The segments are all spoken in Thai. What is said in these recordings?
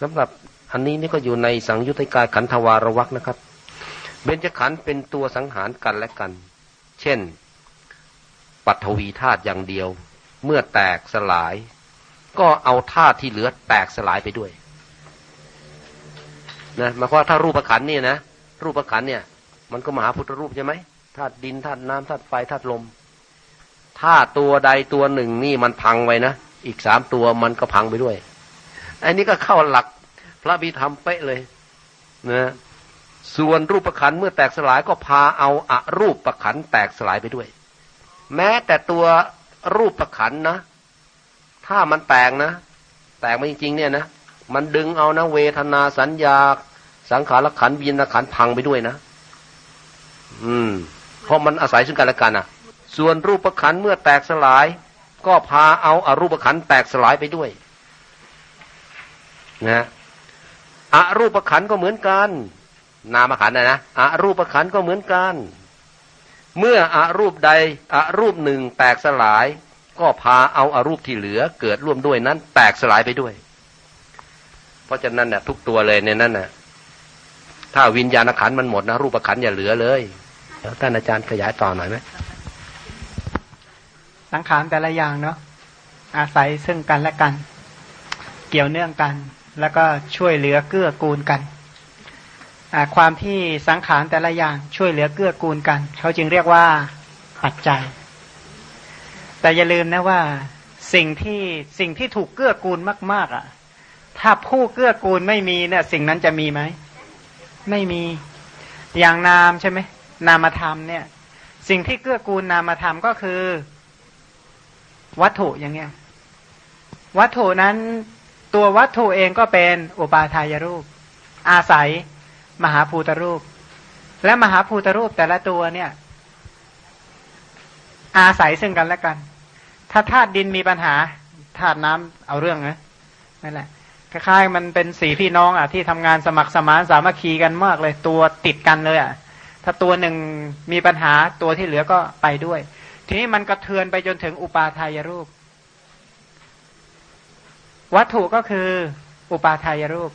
สำหรับอันนี้นี่ก็อยู่ในสังยุตติกายขันธวารวักนะครับ เบญจขันธ์เป็นตัวสังหารกันและกัน เช่น ปัทวีธาตุอย่างเดียว เมื่อแตกสลาย ก็เอาธาตุที่เหลือแตกสลายไปด้วยนะหมายความว่าถ้ารูปขันธ์เนี่ยนะรูปขันธ์เนี่ย มันก็มหาพุทธรูปใช่ไหมธาตุดินธาตุน้ำธาตุไฟธาตุลมถ้าตัวใดตัวหนึ่งนี่มันพังไปนะ อีกสามตัวมันก็พังไปด้วย อันนี้ก็เข้าหลักพระบิธรรมเป๊ะเลยนะส่วนรูปประขันเมื่อแตกสลายก็พาเอาอารูปประขันแตกสลายไปด้วย แม้แต่ตัวรูปประขันนะ ถ้ามันแตกนะ แตกมาจริงๆเนี่ยนะมันดึงเอานะเวทนาสัญญา สังขารขันวิญญาขันพังไปด้วยนะ อืม เพราะมันอาศัยซึ่งกันและกันอะ ส่วนรูปประขันเมื่อแตกสลาย ก็พาเอาอารูปขันแตกสลายไปด้วย นะอรูปขันก็เหมือนกัน นามขันนะนะอรูปขันก็เหมือนกัน เมื่ออรูปใดอรูปหนึ่งแตกสลาย ก็พาเอาอารูปที่เหลือเกิดร่วมด้วยนั้น แตกสลายไปด้วย เพราะฉะนั้นเนี่ยทุกตัวเลยในนั้นน่ะ ถ้าวิญญาณขันมันหมดนะรูปขันอย่าเหลือเลยแล้วท่านอาจารย์ขยายต่อหน่อยไหมสังขารแต่ละอย่างเนาะอาศัยซึ่งกันและกัน เกี่ยวเนื่องกัน แล้วก็ช่วยเหลือเกื้อกูลกันความที่สังขารแต่ละอย่างช่วยเหลือเกื้อกูลกัน เขาจึงเรียกว่าปัจจัย แต่อย่าลืมนะว่า สิ่งที่สิ่งที่ถูกเกื้อกูลมาก ๆ อะ ถ้าผู้เกื้อกูลไม่มีเนี่ย สิ่งนั้นจะมีไหมไม่มีอย่างนามใช่ไหมนามธรรมเนี่ย สิ่งที่เกื้อกูลนามธรรมก็คือ วัตถุอย่างเงี้ย วัตถุนั้น ตัววัตถุเองก็เป็นอุปาทายรูป อาศัยมหาภูตรูป และมหาภูตรูปแต่ละตัวเนี่ย อาศัยซึ่งกันและกัน ถ้าธาตุดินมีปัญหาธาตุน้ำเอาเรื่องนะนั่นแหละคล้ายๆมันเป็นสีพี่น้องอะที่ทำงานสมัครสมานสามัคคีกันมากเลยตัวติดกันเลยอะถ้าตัวหนึ่งมีปัญหาตัวที่เหลือก็ไปด้วย ทีนี้มันกระเทือนไปจนถึงอุปาทายรูป วัตถุก็คืออุปาทายรูป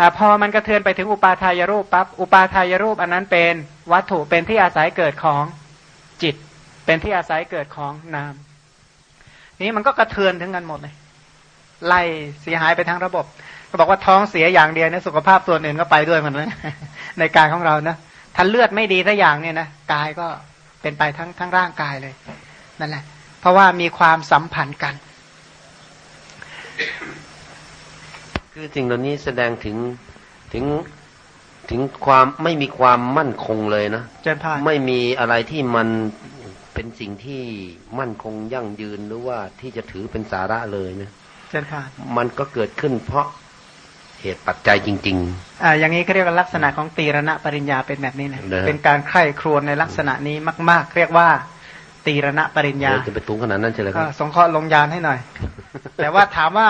อพอมันกระเทือนไปถึงอุปาทายรูปปั๊บอุปาทายรูปอันนั้นเป็นวัตถุเป็นที่อาศัยเกิดของจิต เป็นที่อาศัยเกิดของนาม นี้มันก็กระเทือนถึงกันหมดเลยไล่เสียหายไปทั้งระบบก็บอกว่าท้องเสียอย่างเดียวนี่ยสุขภาพส่วนอื่นก็ไปด้วยเหมันนะในกายของเรานะถ้าเลือดไม่ดีสักอย่างเนี่ยนะกายก็เป็นไปทั้งทั้งร่างกายเลยนั่นแหละเพราะว่ามีความสัมพันธ์กัน คือสิ่งเหล่านี้แสดงถึงถึงถึงความไม่มีความมั่นคงเลยนะไม่มีอะไรที่มันเป็นสิ่งที่มั่นคงยั่งยืนหรือว่าที่จะถือเป็นสาระเลยนะเจนผ่านมันก็เกิดขึ้นเพราะเหตุปัจจัยจริง ๆ อ่า อย่างนี้เขาเรียกว่าลักษณะของตีรณะปริญญาเป็นแบบนี้นะ เป็นการไข้ครวญในลักษณะนี้มาก ๆ เรียกว่า ตีรณะปริญญาจะไปถุงขนาดนั้นใช่ไหมครับสงเคราะห์ลงยานให้หน่อย แต่ว่าถามว่า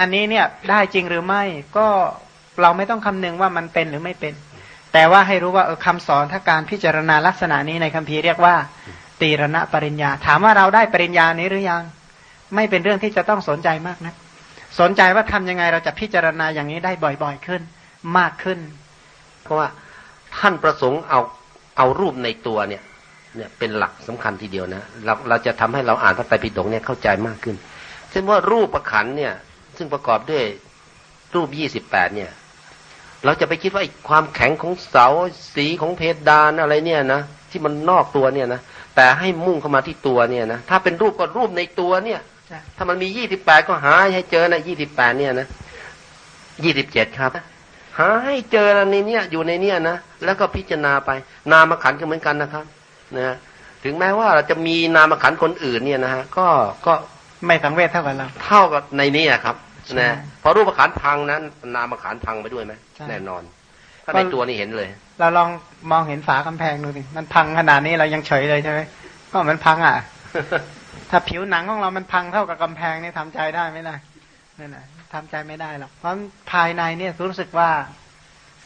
อันนี้เนี่ยได้จริงหรือไม่ก็เราไม่ต้องคำนึงว่ามันเป็นหรือไม่เป็น แต่ว่าให้รู้ว่าเออคำสอนถ้าการพิจารณาลักษณะนี้ในคัมภีร์เรียกว่า ตีรณะปริญญา ถามว่าเราได้ปริญญานี้หรือยัง ไม่เป็นเรื่องที่จะต้องสนใจมากนะ สนใจว่าทำยังไงเราจะพิจารณาอย่างนี้ได้บ่อยๆขึ้น มากขึ้น เพราะว่าท่านประสงค์เอาเอารูปในตัวเนี่ยเนี่ยเป็นหลักสำคัญทีเดียวนะเราเราจะทำให้เราอ่านพระไตรปิฎกเนี่ยเข้าใจมากขึ้นเช่นว่ารูปประขันเนี่ย ซึ่งประกอบด้วยรูปยี่สิบแปดเนี่ย เราจะไปคิดว่าความแข็งของเสาสีของเพดานอะไรเนี่ยนะที่มันนอกตัวเนี่ยนะแต่ให้มุ่งเข้ามาที่ตัวเนี่ยนะถ้าเป็นรูปก็รูปในตัวเนี่ย ถ้ามันมียี่สิบแปดก็หาให้เจอนะยี่สิบแปดเนี่ยนะยี่สิบเจ็ดครับ หาให้เจอในเนี้ยอยู่ในเนี้ยนะแล้วก็พิจารณาไป นามขันก็เหมือนกันนะครับนะถึงแม้ว่าเราจะมีนามขันคนอื่นเนี่ยนะฮะก็ก็ ไม่สังเวชเท่ากันเรา เท่ากับในนี้ครับนะพอรูปขันพังนั้นนามขันพังไปด้วยไหมแน่นอนถ้าในตัวนี้เห็นเลย เราลองมองเห็นฝากำแพงดูดิมันพังขนาดนี้เรายังเฉยเลยใช่ไหมก็มันพังอะ ถ้าผิวหนังของเรามันพังเท่ากับกำแพงนี่ทำใจได้ไหมล่ะนั่นแหละทำใจไม่ได้หรอกเพราะภายในเนี่ยรู้สึกว่า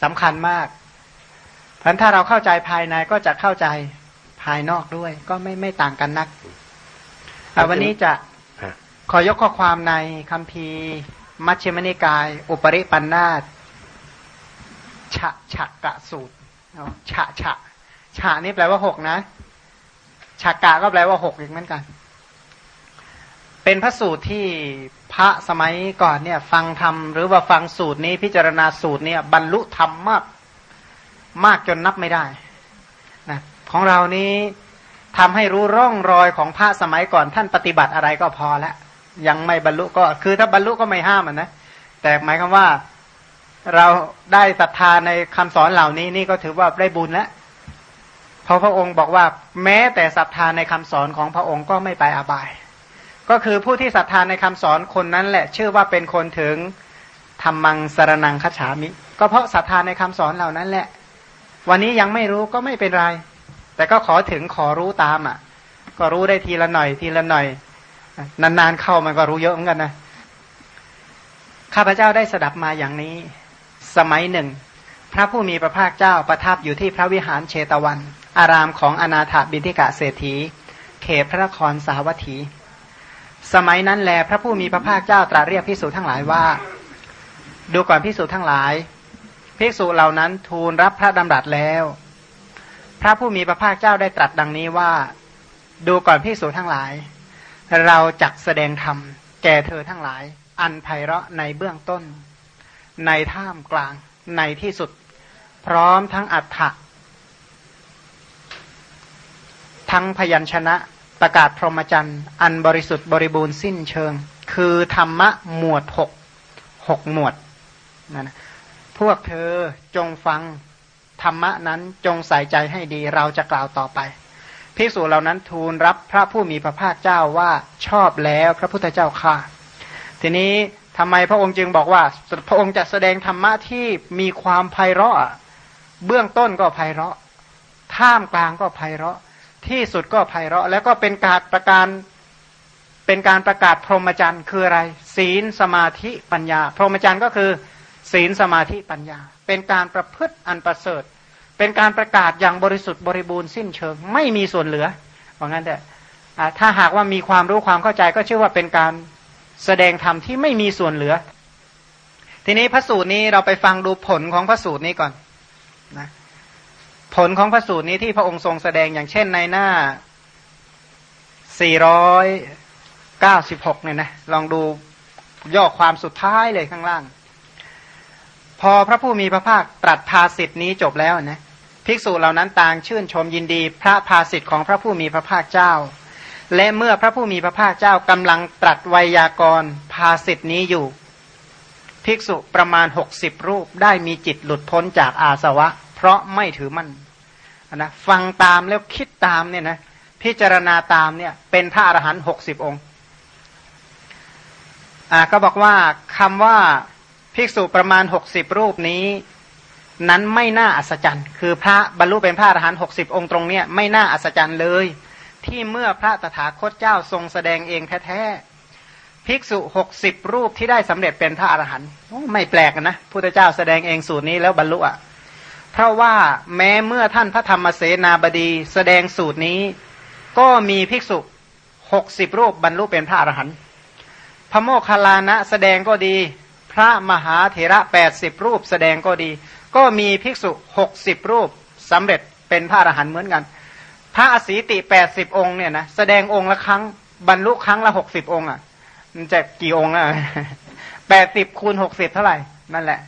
สำคัญมากเพราะถ้าเราเข้าใจภายในก็จะเข้าใจภายนอกด้วย ก็ไม่ไม่ต่างกันนักวันนี้จะ ขอยกข้อความในคัมภีมัชฌิมนิกาย อุปริปันธาตฉะฉะกะสูตรฉะฉะฉะนี่แปลว่าหกนะฉะกะก็แปลว่าหกอีกเหมือนกัน เป็นพระสูตรที่พระสมัยก่อนเนี่ย ฟังธรรมหรือว่าฟังสูตรนี้พิจารณาสูตรเนี่ยบรรลุธรรมมากมากจนนับไม่ได้นะของเรานี้ทำให้รู้ร่องรอยของพระสมัยก่อนท่านปฏิบัติอะไรก็พอแล้ว ยังไม่บรรลุก็คือถ้าบรรลุก็ไม่ห้ามนะแต่หมายความว่าเราได้ศรัทธาในคำสอนเหล่านี้นี่ก็ถือว่าได้บุญแล้วเพราะพระองค์บอกว่าแม้แต่ศรัทธาในคำสอนของพระองค์ก็ไม่ไปอบาย ก็คือผู้ที่ศรัทธาในคำสอนคนนั้นแหละ ชื่อว่าเป็นคนถึงธรรมังสารนังคฉามิ ก็เพราะศรัทธาในคำสอนเหล่านั้นแหละ วันนี้ยังไม่รู้ก็ไม่เป็นไร แต่ก็ขอถึงขอรู้ตามอะ ก็รู้ได้ทีละหน่อยทีละหน่อย นานๆเข้ามันก็รู้เยอะเหมือนกันนะข้าพเจ้าได้สดับมาอย่างนี้ สมัยหนึ่ง พระผู้มีพระภาคเจ้าประทับอยู่ที่พระวิหารเชตวัน อารามของอนาถบินทิกะเศรษฐี เขตพระนครสาวัตถี สมัยนั้นแลพระผู้มีพระภาคเจ้าตรัสเรียกพิสูจทั้งหลายว่า ดูก่อนพิสูจทั้งหลายภิกษุเหล่านั้นทูลรับพระดำรัสแล้ว พระผู้มีพระภาคเจ้าได้ตรัสดังนี้ว่า ดูก่อนภิกษุทั้งหลาย เราจักแสดงธรรม แก่เธอทั้งหลาย อันไพเราะในเบื้องต้น ในท่ามกลางในที่สุด พร้อมทั้งอัฏฐะทั้งพยัญชนะประกาศพรหมจรรย์อันบริสุทธิ์บริบูรณ์สิ้นเชิง คือธรรมะหมวดหกหกหมวดนั่นนะพวกเธอจงฟังธรรมะนั้นจงใส่ใจให้ดีเราจะกล่าวต่อไป ภิกษุเหล่านั้นทูลรับพระผู้มีพระภาคเจ้าว่าชอบแล้วพระพุทธเจ้าค่ะ ทีนี้ทำไมพระองค์จึงบอกว่า พระองค์จะแสดงธรรมะที่มีความไพเราะ เบื้องต้นก็ไพเราะ ท่ามกลางก็ไพเราะ ที่สุดก็ไพเราะ แล้วก็เป็นการประการเป็นการประกาศพรหมจรรย์คืออะไร ศีลสมาธิปัญญา พรหมจรรย์ก็คือ ศีลสมาธิปัญญา เป็นการประพฤติอันประเสริฐ เป็นการประกาศอย่างบริสุทธิ์บริบูรณ์สิ้นเชิง ไม่มีส่วนเหลือว่างั้นแต่ถ้าหากว่ามีความรู้ความเข้าใจก็ชื่อว่าเป็นการแสดงธรรมที่ไม่มีส่วนเหลือ ทีนี้พระสูตรนี้เราไปฟังดูผลของพระสูตรนี้ก่อนนะผลของพระสูตรนี้ที่พระองค์ทรงแสดงอย่างเช่นในหน้า 496 เนี่ยนะลองดูย่อความสุดท้ายเลยข้างล่าง พอพระผู้มีพระภาคตรัสภาสิทธินี้จบแล้วนะ ภิกษุเหล่านั้นต่างชื่นชมยินดีพระภาสิทธิ์ของพระผู้มีพระภาคเจ้า และเมื่อพระผู้มีพระภาคเจ้ากำลังตรัสไวยากรณ์ภาสิทธินี้อยู่ ภิกษุประมาณหกสิบรูปได้มีจิตหลุดพ้นจากอาสวะ เพราะไม่ถือมั่นนะฟังตามแล้วคิดตามเนี่ยนะพิจารณาตามเนี่ยเป็นพระอรหันต์หกสิบองค์อ่าก็บอกว่าคำว่าภิกษุประมาณหกสิบรูปนี้ นั้นไม่น่าอัศจรรย์ คือพระบรรลุเป็นพระอรหันต์หกสิบองค์ตรงเนี้ยไม่น่าอัศจรรย์เลย ที่เมื่อพระตถาคตเจ้าทรงแสดงเองแท้ๆภิกษุหกสิบรูปที่ได้สำเร็จเป็นพระอรหันต์ไม่แปลกนะพุทธเจ้าแสดงเองสูตรนี้แล้วบรรลุอะเพราะว่าแม้เมื่อท่านพระธรรมเสนาบดีแสดงสูตรนี้ ก็มีภิกษุหกสิบรูปบรรลุเป็นพระอรหันต์พระโมคคัลลานะแสดงก็ดี พระมหาเถระแปดสิบรูปแสดงก็ดี ก็มีภิกษุหกสิบรูปสำเร็จเป็นพระอรหันต์เหมือนกัน พระอสีติแปดสิบองค์เนี่ยนะแสดงองค์ละครั้งบรรลุครั้งละหกสิบองค์อะ มันจะกี่องค์อะแปดสิบคูณหกสิบเท่าไหร่ นั่นแหละ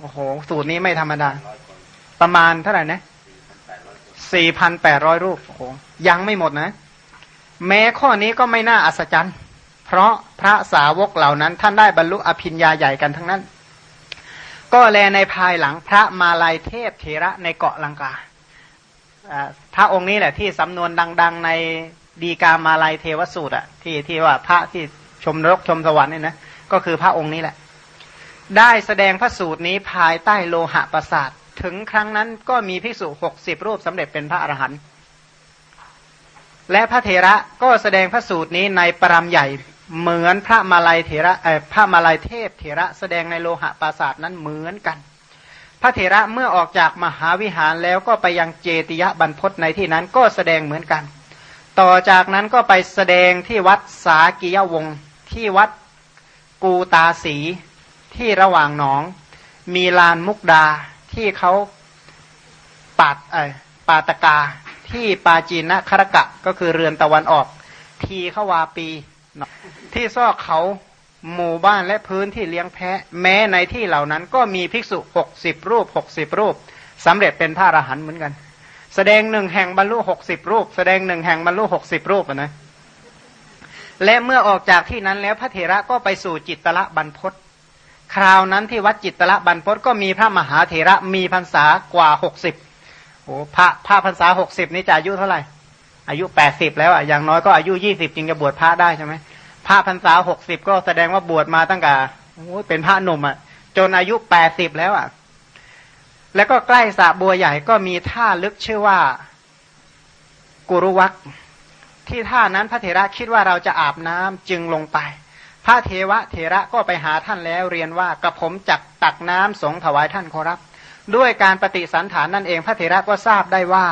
โอ้โห สูตรนี้ไม่ธรรมดา ประมาณเท่าไหร่นะสี่พันแปดร้อยรูป โอ้โห ยังไม่หมดนะ แม้ข้อนี้ก็ไม่น่าอัศจรรย์ เพราะพระสาวกเหล่านั้นท่านได้บรรลุอภิญญาใหญ่กันทั้งนั้น ก็แลในภายหลังพระมาลายเทพเทระในเกาะลังกาพระองค์นี้แหละที่สำนวนดัง ๆ ในดีกามาลายเทวสูตรอะที่ที่ว่าพระที่ชมนรกชมสวรรค์เนี่ยนะก็คือพระองค์นี้แหละ ได้แสดงพระสูตรนี้ภายใต้โลหะประสาทถึงครั้งนั้นก็มีภิกษุหกสิบรูปสำเร็จเป็นพระอรหันต์และพระเทระก็แสดงพระสูตรนี้ในปรามใหญ่ เหมือนพระมาลัยเถระเอพระมาลัยเทพเถระแสดงในโลหะปราสาทนั้นเหมือนกัน พระเถระเมื่อออกจากมหาวิหารแล้วก็ไปยังเจติยะบรรพศในที่นั้นก็แสดงเหมือนกัน ต่อจากนั้นก็ไปแสดงที่วัดสากิยวงศ์ที่วัดกูตาสีที่ระหว่างหนอง มีลานมุกดาที่เขาปาดไอปาตกาที่ปาจีนะครกะก็คือเรือนตะวันออก ทีขวาปี ที่ซอกเขาหมู่บ้านและพื้นที่เลี้ยงแพะ แม้ในที่เหล่านั้นก็มีภิกษุหกสิบรูปหกสิบรูปสำเร็จเป็นพระอรหันต์เหมือนกัน แสดงหนึ่งแห่งบรรลุหกสิบรูป แสดงหนึ่งแห่งบรรลุหกสิบรูปนะและเมื่อออกจากที่นั้นแล้วพระเถระก็ไปสู่จิตตะบรรพศคราวนั้นที่วัดจิตตะบรรพศก็มีพระมหาเถระมีพรรษากว่าหกสิบโอ้พระพระพรรษาหกสิบนี่จะอายุเท่าไหร่ อายุแปดสิบแล้วอะอย่างน้อยก็อายุยี่สิบจึงจะบวชพระได้ใช่ไหมพระพรรษาหกสิบก็แสดงว่าบวชมาตั้งแต่เป็นพระหนุ่มอะ จนอายุแปดสิบแล้วอะ แล้วก็ใกล้สระบัวใหญ่ก็มีท่าลึกชื่อว่ากุรุวักที่ท่านั้นพระเถระคิดว่าเราจะอาบน้ำจึงลงไป พระเทวะเถระก็ไปหาท่านแล้วเรียนว่ากระผมจักตักน้ำสงถวายท่านขอรับ ด้วยการปฏิสันฐานนั่นเองพระเถระก็ทราบได้ว่า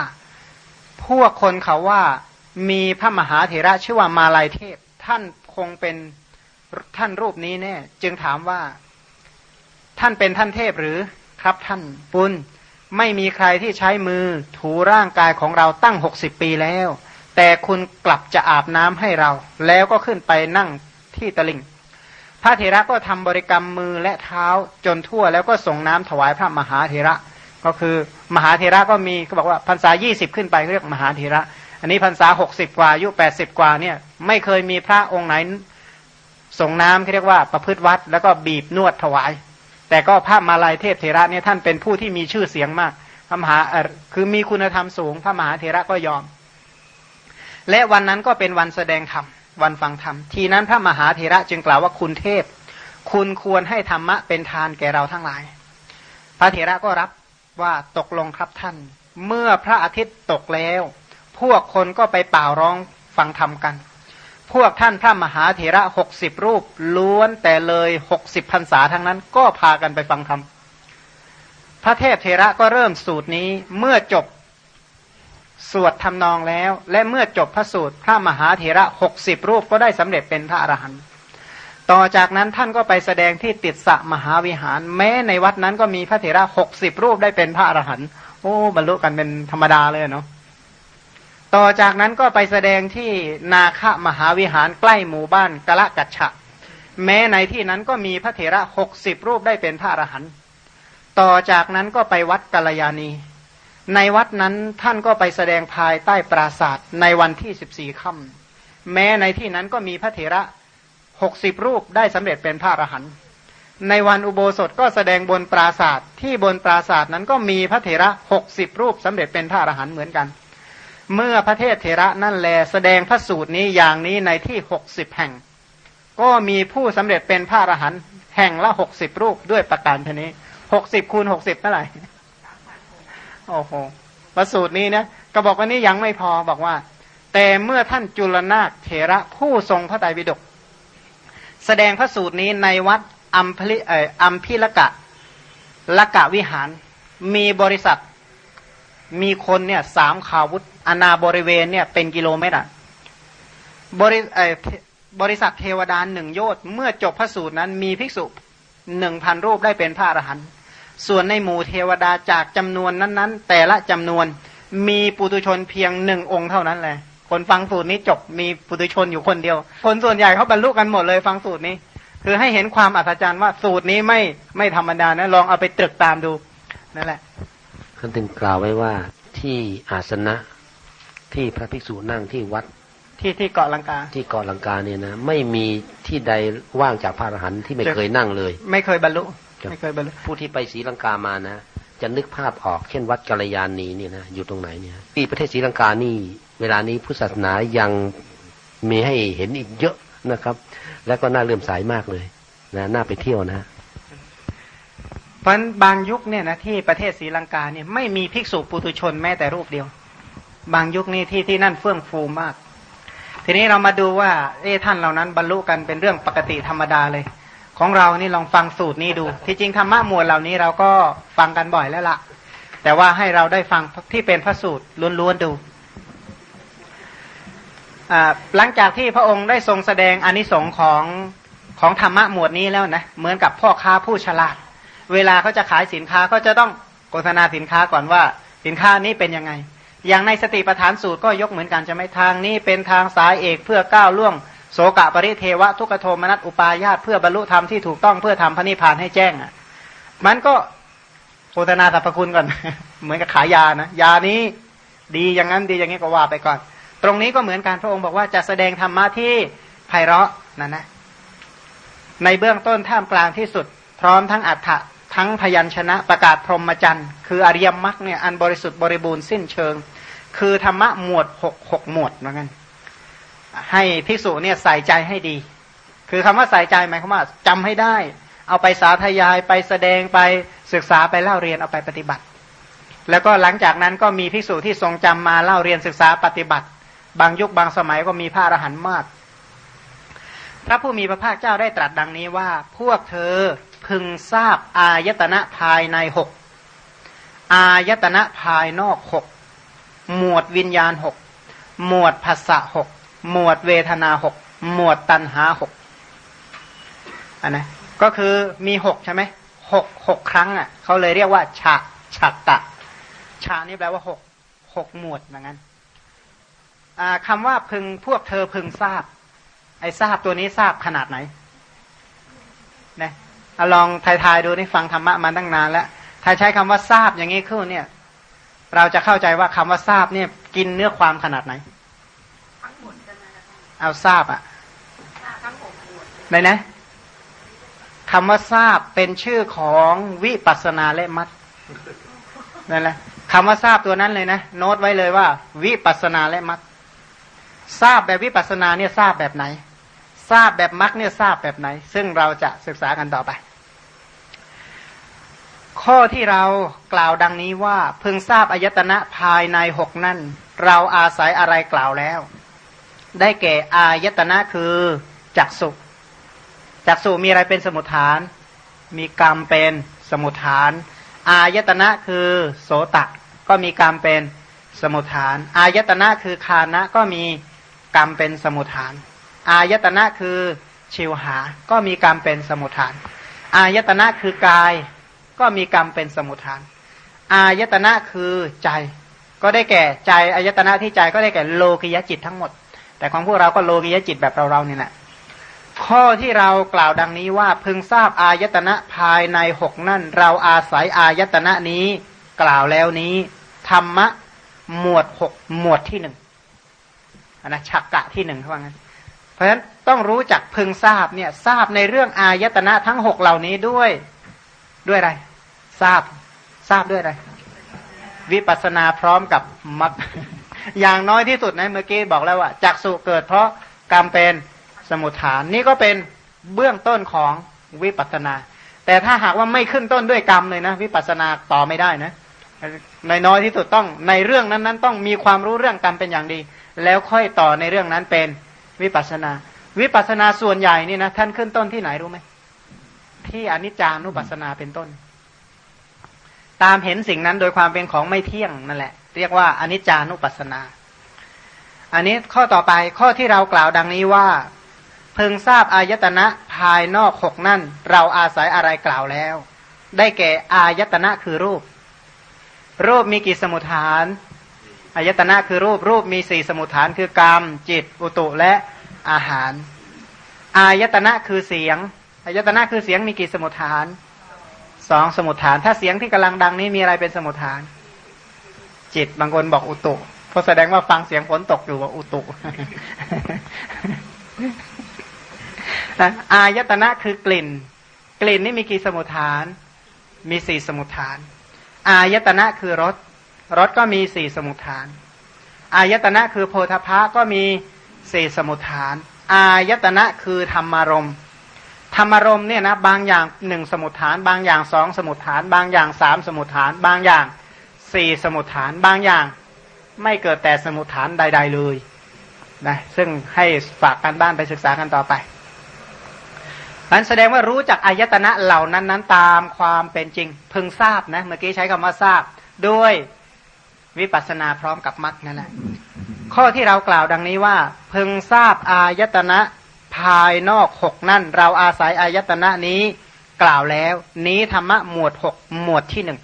พวกคนเขาว่ามีพระมหาเถระชื่อว่ามาลายเทพ ท่านคงเป็นท่านรูปนี้แน่จึงถามว่า ท่านเป็นท่านเทพหรือครับท่านปุณไม่มีใครที่ใช้มือถูร่างกายของเราตั้งหกสิบปีแล้ว แต่คุณกลับจะอาบน้ำให้เรา แล้วก็ขึ้นไปนั่งที่ตะลิงพระเถระก็ทำบริกรรมมือและเท้าจนทั่วแล้วก็ส่งน้ำถวายพระมหาเถระ ก็คือมหาเถระก็มีก็บอกว่าพรรษายี่สิบขึ้นไปเรียกมหาเถระ อันนี้พรรษาหกสิบกว่าอายุแปดสิบกว่าเนี่ยไม่เคยมีพระองค์ไหนส่งน้ำที่เรียกว่าประพฤติวัด แล้วก็บีบนวดถวาย แต่ก็พระมาลายเทพเถระเนี่ยท่านเป็นผู้ที่มีชื่อเสียงมากพระมหาคือมีคุณธรรมสูงพระมหาเถระก็ยอม และวันนั้นก็เป็นวันแสดงธรรมวันฟังธรรม ทีนั้นพระมหาเถระจึงกล่าวว่าคุณเทพ คุณควรให้ธรรมะเป็นทานแก่เราทั้งหลาย พระเถระก็รับ ว่าตกลงครับท่าน เมื่อพระอาทิตย์ตกแล้ว พวกคนก็ไปเป่าร้องฟังธรรมกัน พวกท่านพระมหาเถระหกสิบรูป ล้วนแต่เลยหกสิบพรรษาทั้งนั้น ก็พากันไปฟังธรรมพระเทพเถระก็เริ่มสูตรนี้เมื่อจบสวดทำนองแล้ว และเมื่อจบพระสูตรพระมหาเถระหกสิบรูปก็ได้สำเร็จเป็นพระอรหันต์ ต่อจากนั้นท่านก็ไปแสดงที่ติดสะมหาวิหาร แม้ในวัดนั้นก็มีพระเถระหกสิบรูปได้เป็นพระอรหันต์โอ้บรรลุกันเป็นธรรมดาเลยเนาะต่อจากนั้นก็ไปแสดงที่นาคมหาวิหารใกล้หมู่บ้านกะละกัจฉะ แม้ในที่นั้นก็มีพระเถระหกสิบรูปได้เป็นพระอรหันต์ต่อจากนั้นก็ไปวัดกัลยาณี ในวัดนั้นท่านก็ไปแสดงภายใต้ปราศาสตร์ในวันที่สิบสี่ค่ำแม้ในที่นั้นก็มีพระเถระ หกสิบรูปได้สำเร็จเป็นพระอรหันต์ในวันอุโบสถก็แสดงบนปราศาสตร์ที่บนปราศาสตร์นั้นก็มีพระเถระหกสิบรูปสำเร็จเป็นพระอรหันต์เหมือนกัน เมื่อพระเทศเถระนั่นแลแสดงพระสูตรนี้อย่างนี้ในที่หกสิบแห่ง ก็มีผู้สำเร็จเป็นพระอรหันต์แห่งละหกสิบรูปด้วยประการชนี้หกสิบคูณหกสิบเท่าไหร่โอ้โหประสูตรนี้นะก็บอกว่านี้ยังไม่พอบอกว่า แต่เมื่อท่านจุลนาคเถระผู้ทรงพระไตรปิฎก แสดงพระสูตรนี้ในวัดอัมพิเอออัมพิละกะละกะวิหาร มีบริษัท มีคนเนี่ยสามขาวุธอนาบริเวณเนี่ยเป็นกิโลเมตรอะบริเอบริษัทเทวดาหนึ่งโยชน์เมื่อจบพระสูตรนั้นมีภิกษุหนึ่งพันรูปได้เป็นพระอรหันต์ส่วนในหมู่เทวดาจากจำนวนนั้น ๆ แต่ละจำนวนมีปุตุชนเพียงหนึ่งองค์เท่านั้นแหละ คนฟังสูตรนี้จบมีปุตุชนอยู่คนเดียว คนส่วนใหญ่เขาบรรลุกันหมดเลยฟังสูตรนี้ คือให้เห็นความอัศจรรย์ว่าสูตรนี้ไม่ไม่ธรรมดานะลองเอาไปตรึกตามดูนั่นแหละท่านถึงกล่าวไว้ว่าที่อาสนะที่พระภิกษุนั่งที่วัดที่ที่เกาะลังกา ที่เกาะลังกาเนี่ยนะไม่มีที่ใดว่างจากพระอรหันต์ที่ไม่เคยนั่งเลย ไม่เคยบรรลุไม่เคยบรรลุผู้ที่ไปศรีลังกามานะจะนึกภาพออกเช่นวัดกัลยาณีนี่นะอยู่ตรงไหนเนี่ยที่ประเทศศรีลังกานี่ เวลานี้พุทธศาสนายังมีให้เห็นอีกเยอะนะครับ แล้วก็น่าเลื่อมใสามากเลยนะน่าไปเที่ยวนะเพราะบางยุคเนี่ยนะที่ประเทศศรีลังกาเนี่ยไม่มีภิกษุปุถุชนแม้แต่รูปเดียว บางยุคนี้ที่ที่นั่นเฟื่องฟูมาก ทีนี้เรามาดูว่าเอ๊ท่านเหล่านั้นบรรลุกันเป็นเรื่องปกติธรรมดาเลย ของเรานี่ลองฟังสูตรนี้ดู ที่จริงธรรมะหมวดเหล่านี้เราก็ฟังกันบ่อยแล้วละ่ะ แต่ว่าให้เราได้ฟังที่เป็นพระสูตรล้วนๆดู หลังจากที่พระองค์ได้ทรงแสดงอนิสงค์ของของธรรมะหมวดนี้แล้วนะเหมือนกับพ่อค้าผู้ฉลาด เวลาเขาจะขายสินค้าก็จะต้องโฆษณาสินค้าก่อนว่าสินค้านี้เป็นยังไง อย่างในสติปัฏฐานสูตรก็ยกเหมือนกันจะไม่ทางนี้เป็นทางสายเอกเพื่อก้าวล่วง โสกะปริเทวะทุกโทมนัสอุปายาตเพื่อบรรลุธรรมที่ถูกต้องเพื่อทำพระนิพพานให้แจ้งอะมันก็โฆษณาสรรพคุณก่อน เหมือนกับขายยานะยานี้ดีอย่างนั้นดีอย่างนี้ก็ว่าไปก่อน ตรงนี้ก็เหมือนการพระองค์บอกว่าจะแสดงธรรมะที่ไพเราะนั่นนะในเบื้องต้นท่ามกลางที่สุด พร้อมทั้งอัฏฐะทั้งพยัญชนะประกาศพรหมจรรย์คืออริยมรรคเนี่ยอันบริสุทธิ์บริบูรณ์สิ้นเชิง คือธรรมะหมวดหกหกหมวดเหมือนกันให้ภิกษุเนี่ยใส่ใจให้ดี คือคำว่าใส่ใจหมายความว่าจำให้ได้ เอาไปสาธยายไปแสดงไปศึกษาไปเล่าเรียนเอาไปปฏิบัติ แล้วก็หลังจากนั้นก็มีภิกษุที่ทรงจำมาเล่าเรียนศึกษาปฏิบัติ บางยุคบางสมัยก็มีพระอรหันต์มาก พระผู้มีพระภาคเจ้าได้ตรัสดังนี้ว่า พวกเธอพึงทราบอายตนะภายในหกอายตนะภายนอกหกหมวดวิญญาณหกหมวดภาษะหกหมวดเวทนาหกหมวดตันหาหกอันนะก็คือมีหกใช่ไหมหกหกครั้งอะเขาเลยเรียกว่าฉะฉัตตะฉานี่แปลว่าหกหกหมวดเหมือนกัน คำว่าพึงพวกเธอพึงทราบ ไอ้ทราบตัวนี้ทราบขนาดไหนนะเอาลองทายทายดูนี่ฟังธรรมะมาตั้งนานแล้วถ้าใช้คำว่าทราบอย่างนี้ขึ้นเนี่ย เราจะเข้าใจว่าคำว่าทราบเนี่ย กินเนื้อความขนาดไหนเอาทราบอะไหนนะคำว่าทราบเป็นชื่อของวิปัสนาและมัดนั่นแหละคำว่าทราบตัวนั้นเลยนะ โน้ตไว้เลยว่า วิปัสนาและมัด ทราบแบบวิปัสนาเนี่ยทราบแบบไหน ทราบแบบมัดเนี่ยทราบแบบไหน ซึ่งเราจะศึกษากันต่อไป ข้อที่เรากล่าวดังนี้ว่าเพิ่งทราบอายตนะภายในหกนั่น เราอาศัยอะไรกล่าวแล้ว ได้แก่อายตนะคือจักสุจักสุมีอะไรเป็นสมุทฐาน มีกรรมเป็นสมุทฐาน อายตนะคือโสตะก็มีกรรมเป็นสมุทฐาน อายตนะคือคานะก็มี กรรมเป็นสมุทฐาน อายตนะคือชิวหา ก็มีกรรมเป็นสมุทฐาน อายตนะคือกาย ก็มีกรรมเป็นสมุทฐาน อายตนะคือใจ ก็ได้แก่ใจอายตนะที่ใจก็ได้แก่โลกิยจิตทั้งหมด แต่ของพวกเราก็โลกียจิตแบบเราเรานี่แหละข้อที่เรากล่าวดังนี้ว่าพึงทราบอายตนะภายในหกนั่น เราอาศัยอายตนะนี้ กล่าวแล้วนี้ ธรรมะ หมวดหกหมวดที่หนึ่ง นนะฉักกะที่หนึ่งเท่านั้น เพราะฉะนั้นต้องรู้จักพึงทราบเนี่ยทราบในเรื่องอายตนะทั้งหกเหล่านี้ด้วยด้วยอะไร ทราบทราบด้วยอะไร วิปัสนาพร้อมกับมัคอย่างน้อยที่สุดนะเมื่อกี้บอกแล้วว่าจักสุเกิดเพราะกรรมเป็นสมุทฐาน นี่ก็เป็นเบื้องต้นของวิปัสนา แต่ถ้าหากว่าไม่ขึ้นต้นด้วยกรรมเลยนะ วิปัสนาต่อไม่ได้นะ ในน้อยที่สุดต้องในเรื่องนั้นๆ ต้องมีความรู้เรื่องกรรมเป็นอย่างดี แล้วค่อยต่อในเรื่องนั้นเป็นวิปัสนา วิปัสนาส่วนใหญ่นี่นะท่านขึ้นต้นที่ไหนรู้ไหมที่อนิจจานุปัสสนาเป็นต้น ตามเห็นสิ่งนั้นโดยความเป็นของไม่เที่ยงนั่นแหละ เรียกว่าอนิจจานุปัสสนา อันนี้ข้อต่อไปข้อที่เรากล่าวดังนี้ว่าเพึงทราบอายตนะภายนอกหกนั่น เราอาศัยอะไรกล่าวแล้ว ได้แก่อายตนะคือรูป รูปมีกี่สมุทฐานอายตนะคือรูปรูปมีสี่สมุทฐานคือกรรมจิต อุตุและอาหาร อายตนะคือเสียงอายตนะคือเสียงมีกี่สมุทฐานสองสมุทฐาน ถ้าเสียงที่กำลังดังนี้มีอะไรเป็นสมุทฐาน จิตบางคนบอกอุตุเพราะแสดงว่าฟังเสียงฝนตกอยู่ว่าอุตุอายตนะคือกลิ่น กลิ่นนี่มีกี่สมุทฐาน มีสี่สมุทฐาน อายตนะคือรสรสก็มีสี่สมุทฐาน อายตนะคือโพธพะก็มีสี่สมุทฐาน อายตนะคือธรรมารมธรรมารมเนี่ยนะบางอย่างหนึ่งสมุทฐาน บางอย่างสองสมุทฐาน บางอย่างสามสมุทฐาน บางอย่างสี่สมุทฐาน บางอย่างไม่เกิดแต่สมุทฐานใด ๆเลยนะซึ่งให้ฝากการบ้านไปศึกษากันต่อไป นั้นแสดงว่ารู้จักอายตนะเหล่านั้นนั้นตามความเป็นจริง พึงทราบนะเมื่อกี้ใช้คำว่าทราบด้วยวิปัสสนาพร้อมกับมัดนั่นแหละข้อที่เรากล่าวดังนี้ว่า พึงทราบอายตนะภายนอกหกนั่น เราอาศัยอายตนะนี้กล่าวแล้ว นี้ธรรมะหมวดหกหมวดที่หนึ่ง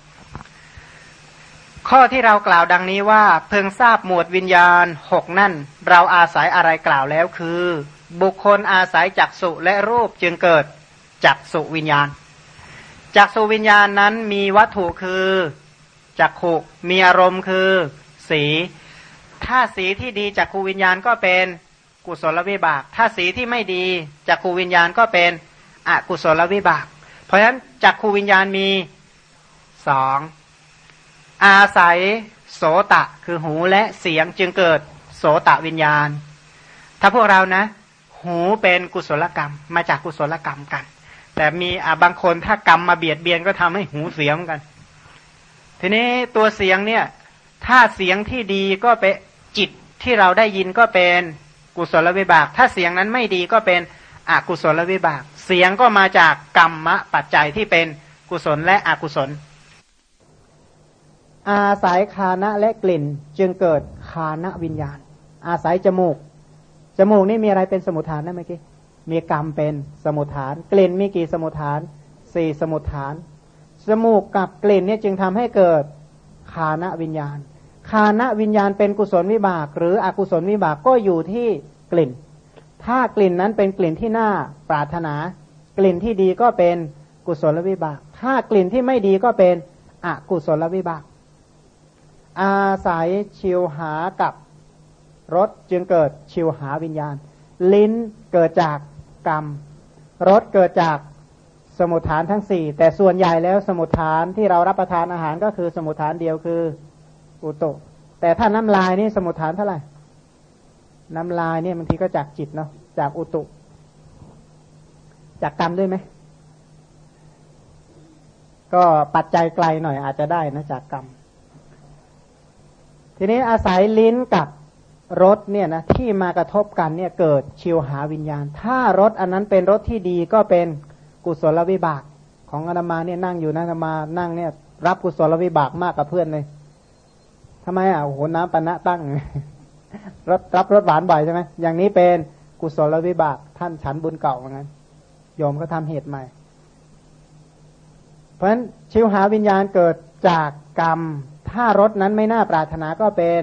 ข้อที่เรากล่าวดังนี้ว่า เพิ่งทราบหมวดวิญญาณหกนั่น เราอาศัยอะไรกล่าวแล้วคือ บุคคลอาศัยจักสุและรูปจึงเกิดจักสุวิญญาณจักสุวิญญาณนั้นมีวัตถุคือจักขุมีอารมณ์คือ สี ถ้าสีที่ดีจักขูวิญญาณก็เป็นกุศลวิบาก ถ้าสีที่ไม่ดีจักขูวิญญาณก็เป็นอกุศลวิบาก เพราะฉะนั้นจักขูวิญญาณมีสองอาศัยโสตะคือหูและเสียงจึงเกิดโสตะวิญญาณ ถ้าพวกเรานะ หูเป็นกุศลกรรม มาจากกุศลกรรมกัน แต่มีบางคนถ้ากรรมมาเบียดเบียนก็ทำให้หูเสียเหมือนกัน ทีนี้ตัวเสียงเนี่ย ถ้าเสียงที่ดีก็เป็นจิตที่เราได้ยินก็เป็นกุศลวิบาก ถ้าเสียงนั้นไม่ดีก็เป็นอกุศลวิบาก เสียงก็มาจากกรรมะปัจจัยที่เป็นกุศลและอกุศล อาศัยคานะและกลิ่นจึงเกิดคานะวิญญาณ อาศัยจมูก จมูกนี่มีอะไรเป็นสมุทฐานนะเมื่อกี้ มีกรรมเป็นสมุทฐาน กลิ่นมีกี่สมุทฐานสี่สมุทฐาน จมูกกับกลิ่นเนี่ยจึงทำให้เกิดคานะวิญญาณ คานะวิญญาณเป็นกุศลวิบาก หรืออกุศลวิบากก็อยู่ที่กลิ่น ถ้ากลิ่นนั้นเป็นกลิ่นที่น่าปรารถนา กลิ่นที่ดีก็เป็นกุศลวิบาก ถ้ากลิ่นที่ไม่ดีก็เป็นอกุศลวิบาก อาศัยชิวหากับ รสจึงเกิดชิวหาวิญญาณ ลิ้นเกิดจากกรรมรสเกิดจากสมุทฐานทั้งสี่แต่ส่วนใหญ่แล้วสมุทฐานที่เรารับประทานอาหารก็คือสมุทฐานเดียวคืออุตุแต่ถ้าน้ำลายนี่สมุทฐานเท่าไหร่ น้ำลายเนี่ยบางทีก็จากจิตเนาะจากอุตุ จากกรรมด้วยไหมก็ปัจจัยไกลหน่อยอาจจะได้นะจากกรรม ทีนี้อาศัยลิ้นกับ รสเนี่ยนะที่มากระทบกันเนี่ยเกิดชิวหาวิญญาณ ถ้ารสอันนั้นเป็นรสที่ดีก็เป็นกุศลวิบากของอนามาเนี่ยนั่งอยู่นะอนามานั่งเนี่ยรับกุศลวิบากมากกับเพื่อนเลยทำไมอะโอ้โหน้ำปนะตั้งรสรับรสหวานบ่อยใช่ไหมอย่างนี้เป็นกุศลวิบากท่านฉันบุญเก่าเหมือนกันโยมก็ทำเหตุใหม่ เพราะฉะนั้นชิวหาวิญญาณเกิดจากกรรม ถ้ารถนั้นไม่น่าปรารถนาก็เป็น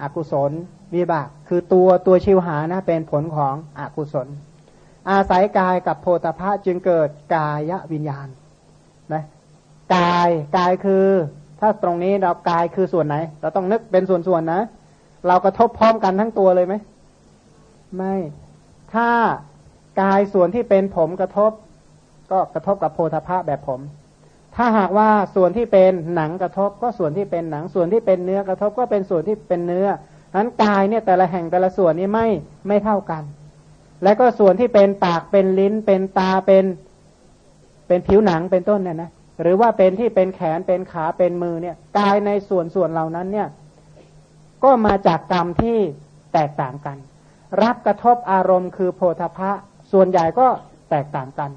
อกุศล วิบาก คือตัวตัวชิวหานะเป็นผลของอกุศล อาศัยกายกับโพธพะจึงเกิดกายวิญญาณนะกายกายคือ ถ้าตรงนี้เรากายคือส่วนไหน เราต้องนึกเป็นส่วนๆนะ เรากระทบพร้อมกันทั้งตัวเลยไหมไม่ ถ้ากายส่วนที่เป็นผมกระทบ ก็กระทบกับโพธพะแบบผม ถ้าหากว่าส่วนที่เป็นหนังกระทบ ก็ส่วนที่เป็นหนัง ส่วนที่เป็นเนื้อกระทบก็เป็นส่วนที่เป็นเนื้อ นั้นกายเนี่ยแต่ละแห่งแต่ละส่วนนี้ไม่ไม่เท่ากัน และก็ส่วนที่เป็นปากเป็นลิ้น เป็นตาเป็นเป็นผิวหนังเป็นต้นเนี่ยนะหรือว่าเป็นที่เป็นแขนเป็นขาเป็นมือเนี่ยกายในส่วนส่วนเหล่านั้นเนี่ยก็มาจากกรรมที่แตกต่างกัน รับกระทบอารมณ์คือโพธพะส่วนใหญ่ก็แตกต่างกัน